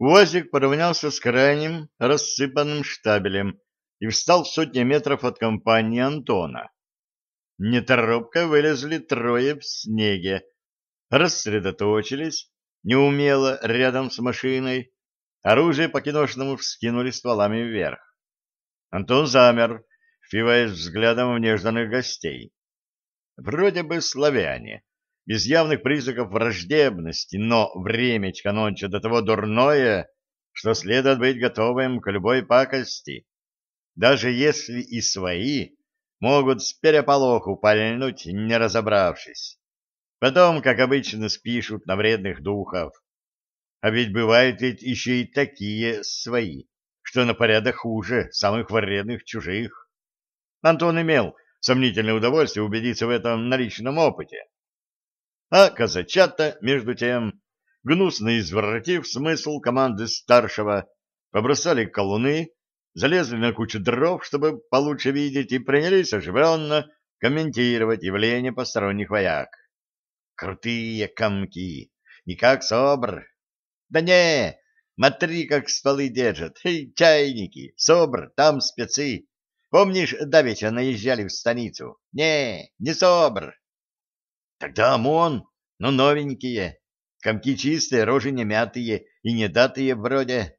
УАЗик поравнялся с крайним рассыпанным штабелем и встал в сотни метров от компании Антона. Неторопко вылезли трое в снеге, рассредоточились, неумело рядом с машиной, оружие по-киношному вскинули стволами вверх. Антон замер, впиваясь взглядом в нежданных гостей. Вроде бы славяне, без явных признаков враждебности, но времечко нонче до того дурное, что следует быть готовым к любой пакости. Даже если и свои, могут с переполоху пальнуть, не разобравшись. Потом, как обычно, спишут на вредных духов. А ведь бывают ведь еще и такие свои, что на порядок хуже самых вредных чужих. Антон имел сомнительное удовольствие убедиться в этом на личном опыте. А казачата, между тем, гнусно извратив смысл команды старшего, побросали колуны, залезли на кучу дров, чтобы получше видеть, и принялись оживленно комментировать явление посторонних вояк. Крутые комки, не как собр. Да не, смотри, как стволы держат. Эй, чайники, собр, там спецы. Помнишь, давеча наезжали в станицу? Не, не собр. Тогда ОМОН, но новенькие. Комки чистые, рожи не мятые и не датые вроде.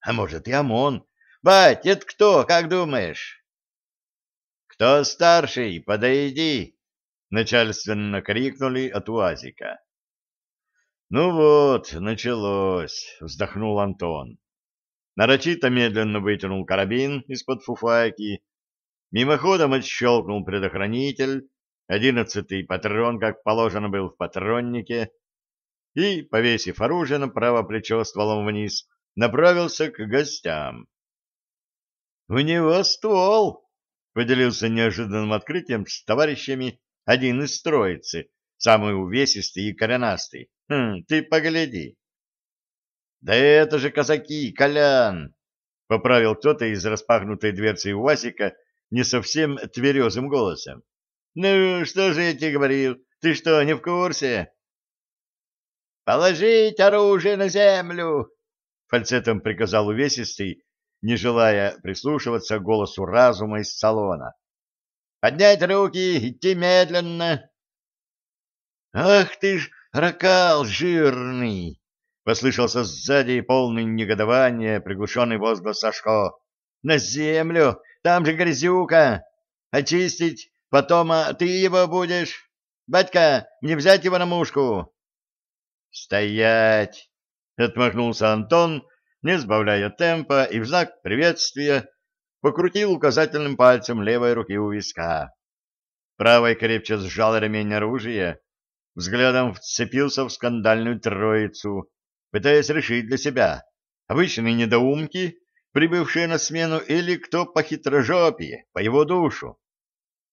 А может и ОМОН. Бать, это кто, как думаешь? Кто старший, подойди, начальственно крикнули от УАЗика. Ну вот, началось, вздохнул Антон. Нарочито медленно вытянул карабин из-под фуфайки, мимоходом отщелкнул предохранитель, Одиннадцатый патрон, как положено, был в патроннике, и, повесив оружие на правое плечо стволом вниз, направился к гостям. — У него ствол! — поделился неожиданным открытием с товарищами один из троицы, самый увесистый и коренастый. Хм, ты погляди. — Да это же казаки, Колян! — поправил кто-то из распахнутой дверцы УАЗика не совсем тверезым голосом. Ну, что же я тебе говорил? Ты что, не в курсе? Положить оружие на землю, фальцетом приказал увесистый, не желая прислушиваться к голосу разума из салона. Поднять руки, идти медленно. Ах ты ж, ракал жирный! Послышался сзади полный негодования приглушенный возглас Сашко. На землю, там же грязюка. Очистить Потом а, ты его будешь. Батька, мне взять его на мушку. Стоять! Отмахнулся Антон, не сбавляя темпа, и в знак приветствия покрутил указательным пальцем левой руки у виска. Правой крепче сжал ремень оружия, взглядом вцепился в скандальную троицу, пытаясь решить для себя, обычные недоумки, прибывшие на смену, или кто по хитрожопе, по его душу.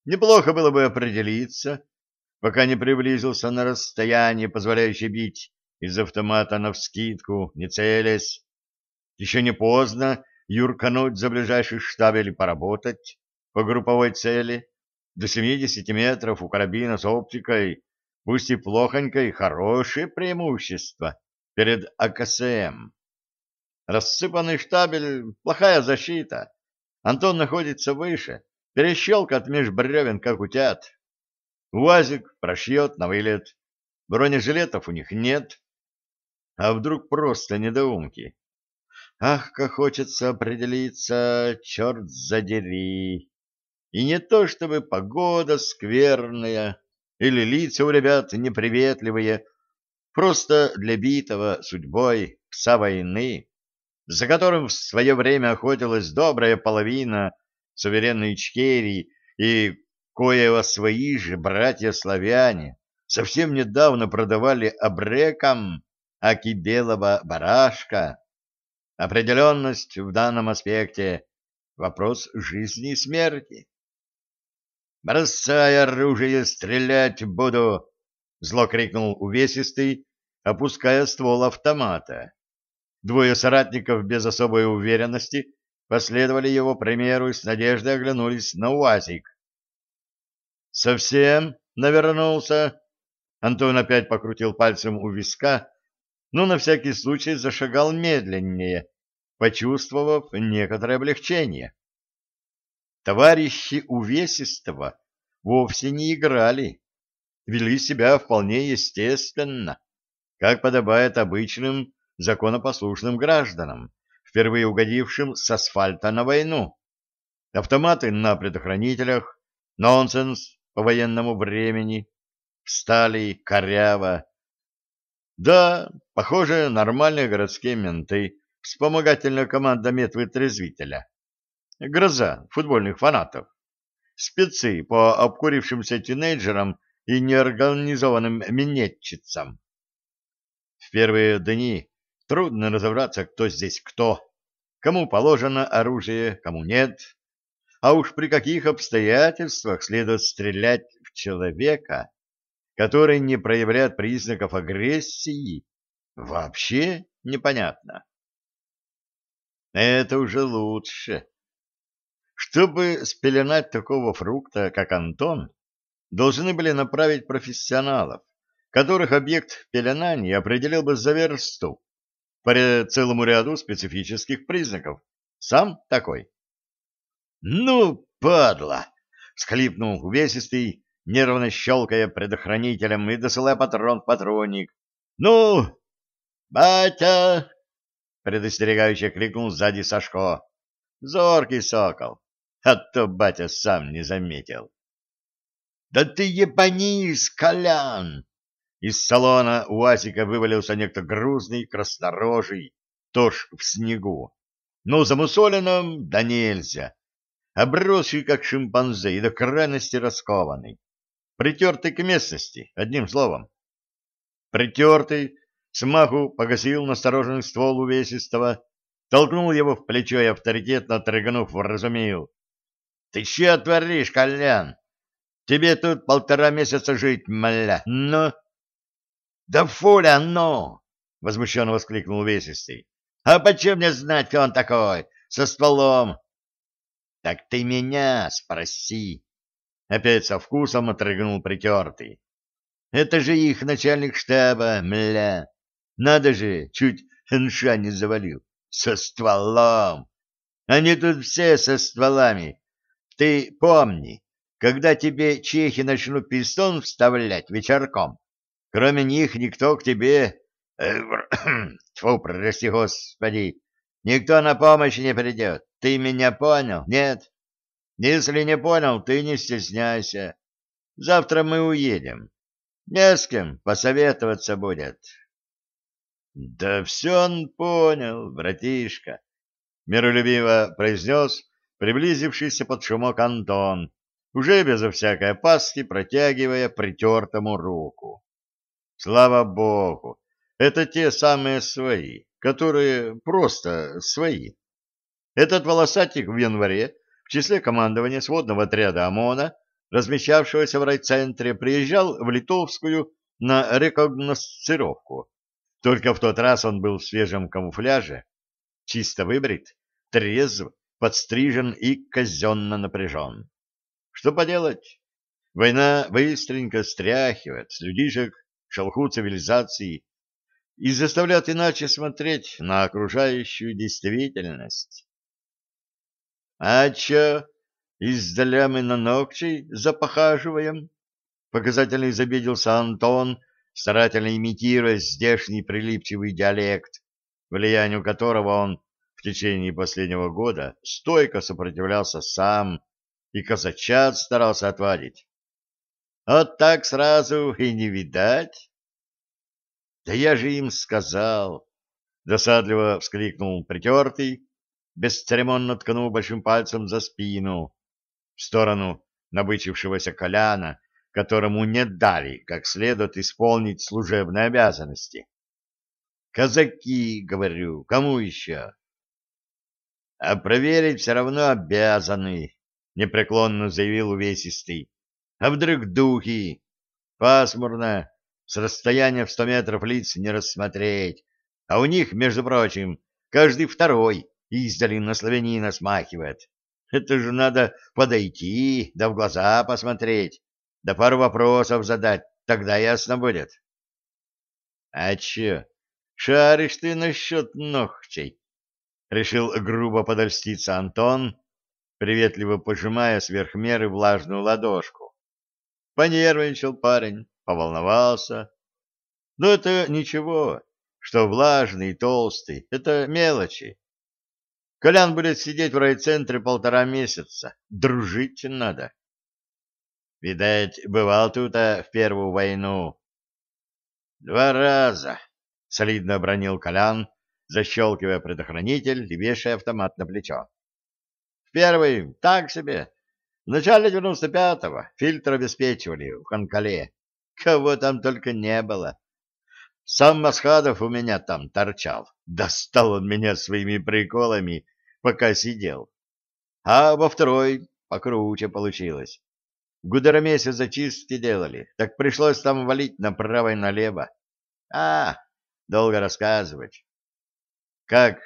Неплохо было бы определиться, пока не приблизился на расстояние, позволяющее бить из автомата навскидку, не целясь. Еще не поздно юркануть за ближайший штабель и поработать по групповой цели. До 70 метров у карабина с оптикой, пусть и плохонькой, хорошее преимущество перед АКСМ. Рассыпанный штабель — плохая защита. Антон находится выше, перещелкат меж бревен, как утят. УАЗик прошьет на вылет. Бронежилетов у них нет. А вдруг просто недоумки? Ах, как хочется определиться, черт задери. И не то чтобы погода скверная или лица у ребят неприветливые, просто для битого судьбой пса войны, за которым в свое время охотилась добрая половина суверенной Ичкерии и коего свои же братья-славяне совсем недавно продавали абрекам аки белого барашка. Определенность в данном аспекте — вопрос жизни и смерти. «Бросай оружие, стрелять буду!» — зло крикнул увесистый, опуская ствол автомата. Двое соратников без особой уверенности последовали его примеру и с надеждой оглянулись на УАЗик. «Совсем навернулся?» Антон опять покрутил пальцем у виска, но на всякий случай зашагал медленнее, почувствовав некоторое облегчение. Товарищи увесистого вовсе не играли, вели себя вполне естественно, как подобает обычным законопослушным гражданам, впервые угодившим с асфальта на войну. Автоматы на предохранителях, нонсенс по военному времени, встали коряво. Да, похоже, нормальные городские менты, вспомогательная команда медвытрезвителя. Гроза футбольных фанатов. Спецы по обкурившимся тинейджерам и неорганизованным минетчицам. В первые дни трудно разобраться, кто здесь кто, кому положено оружие, кому нет, а уж при каких обстоятельствах следует стрелять в человека, который не проявляет признаков агрессии, вообще непонятно. Это уже лучше. Чтобы спеленать такого фрукта, как Антон, должны были направить профессионалов, которых объект пеленания определил бы за версту по целому ряду специфических признаков. Сам такой. «Ну, падла!» — схлипнул увесистый, нервно щелкая предохранителем и досылая патрон в патронник. «Ну, батя!» — предостерегающе крикнул сзади Сашко. «Зоркий сокол, а то батя сам не заметил». «Да ты ебанись, Колян!» Из салона УАЗика вывалился некто грузный, краснорожий, тоже в снегу. Но замусоленным да нельзя. Обросший, как шимпанзе, и до крайности раскованный. Притертый к местности, одним словом. Притертый, смаху погасил настороженный ствол увесистого, толкнул его в плечо и авторитетно отрыгнув, вразумил. — Ты че творишь, Колян? Тебе тут полтора месяца жить, мля, ну... — Да фуля, ну! — возмущенно воскликнул Весистый. — А почем мне знать, кто он такой? Со стволом. — Так ты меня спроси. Опять со вкусом отрыгнул притертый. — Это же их начальник штаба, мля. Надо же, чуть хенша не завалил. Со стволом. Они тут все со стволами. Ты помни, когда тебе чехи начнут пистон вставлять вечерком, Кроме них никто к тебе... Э, тьфу, прости, господи. Никто на помощь не придет. Ты меня понял? Нет? Если не понял, ты не стесняйся. Завтра мы уедем. Не с кем посоветоваться будет. Да все он понял, братишка, миролюбиво произнес приблизившийся под шумок Антон, уже безо всякой опаски протягивая притертому руку. Слава богу, это те самые свои, которые просто свои. Этот волосатик в январе в числе командования сводного отряда ОМОНа, размещавшегося в райцентре, приезжал в Литовскую на рекогносцировку. Только в тот раз он был в свежем камуфляже, чисто выбрит, трезв, подстрижен и казенно напряжен. Что поделать? Война быстренько стряхивает с людишек шелху цивилизации и заставляют иначе смотреть на окружающую действительность. — А чё, издаля мы на ногчей запохаживаем? — показательно изобиделся Антон, старательно имитируя здешний прилипчивый диалект, влиянию которого он в течение последнего года стойко сопротивлялся сам и казачат старался отвадить. Вот так сразу и не видать. Да я же им сказал, досадливо вскрикнул притертый, бесцеремонно ткнул большим пальцем за спину, в сторону набычившегося Коляна, которому не дали как следует исполнить служебные обязанности. Казаки, говорю, кому еще? А проверить все равно обязаны, непреклонно заявил увесистый. А вдруг духи? Пасмурно, с расстояния в сто метров лиц не рассмотреть. А у них, между прочим, каждый второй издали на славянина смахивает. Это же надо подойти, да в глаза посмотреть, да пару вопросов задать, тогда ясно будет. — А че, Шаришь ты насчет ногтей. Решил грубо подольститься Антон, приветливо пожимая сверх меры влажную ладошку. Понервничал парень, поволновался. Но это ничего, что влажный и толстый — это мелочи. Колян будет сидеть в райцентре полтора месяца. Дружить надо. Видать, бывал тут а, в первую войну. Два раза, — солидно обронил Колян, защелкивая предохранитель и вешая автомат на плечо. В первый — так себе. В начале девяносто пятого фильтр обеспечивали в Ханкале. Кого там только не было. Сам Масхадов у меня там торчал. Достал он меня своими приколами, пока сидел. А во второй покруче получилось. В Гудеромесе зачистки делали, так пришлось там валить направо и налево. А, долго рассказывать. Как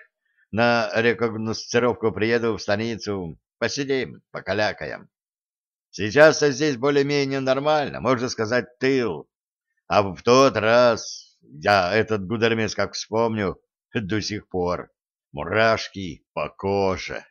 на рекогносцировку приеду в станицу, посидим, покалякаем. Сейчас здесь более-менее нормально, можно сказать, тыл. А в тот раз я этот гудермес как вспомню, до сих пор мурашки по коже.